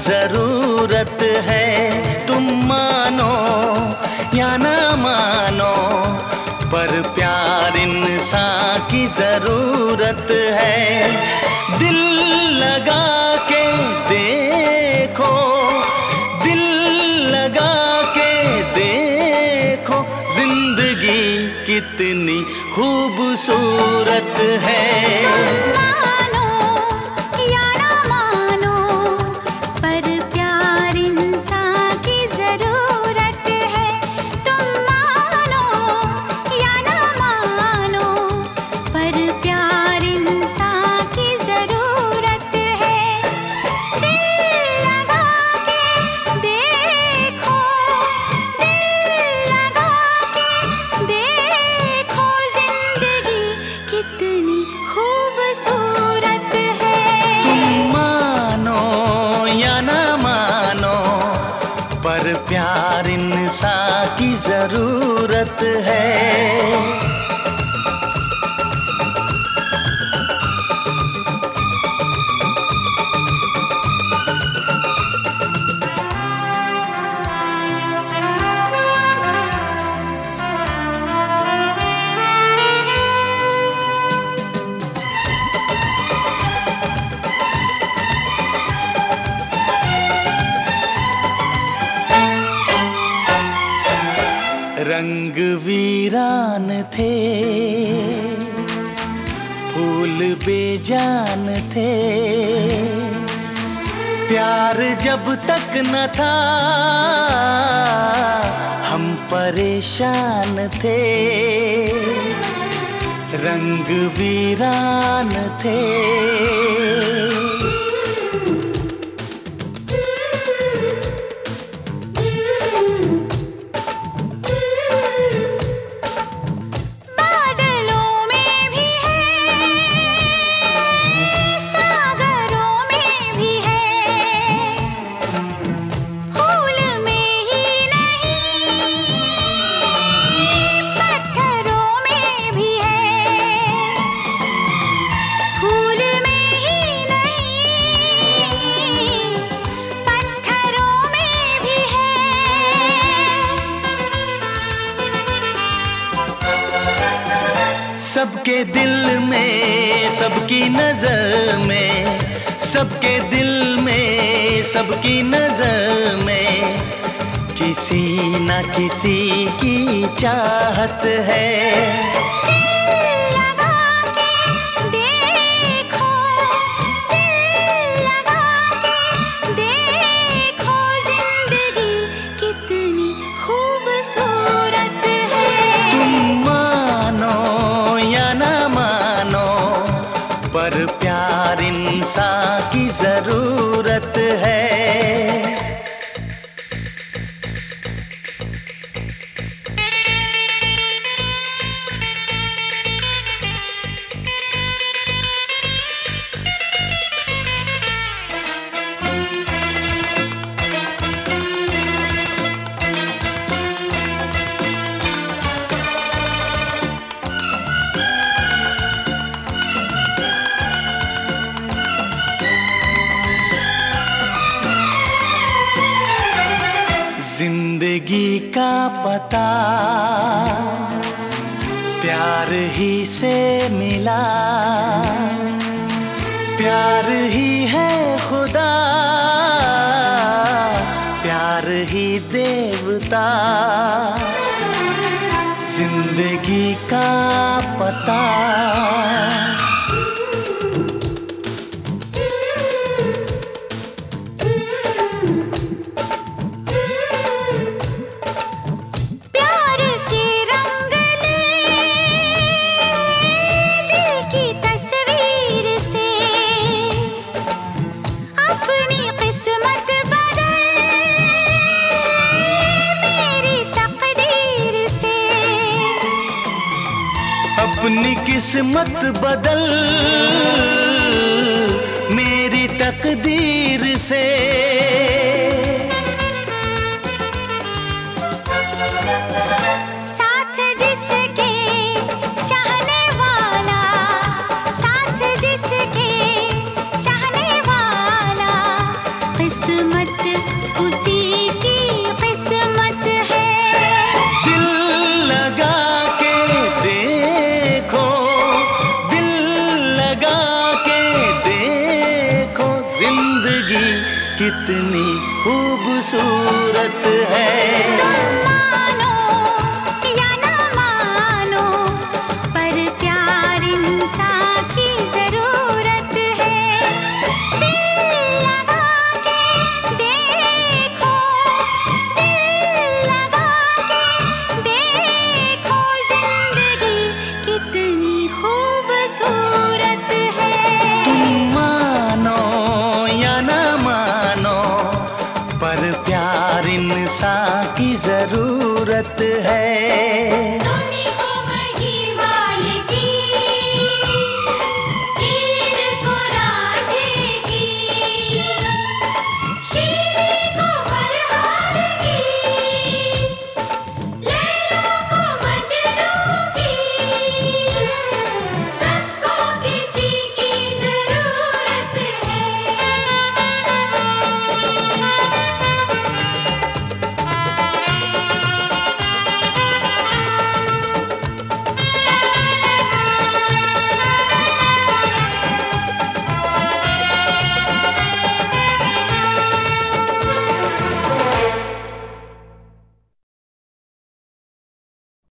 ज़रूरत है। तुम मानो या ना मानो, पर प्यार इंसान की ज़रूरत है। दिल लगा के देखो, दिल लगा के देखो, ज़िंदगी कितनी खूबसूरत है। प्यार इंसान की ज़रूरत है। रंग वीरान थे, फूल बेजान थे। प्यार जब तक न था, हम परेशान थे। रंग वीरान थे। सबके दिल में, सबकी नज़र में, सबके दिल में, सबकी नज़र में। किसी न किसी की चाहत है। ज़िंदगी का पता प्यार ही से मिला। प्यार ही है खुदा। प्यार ही देवता। ज़िंदगी का पता किस्मत बदल। कितनी खूबसूरत है। ज़रूरत है।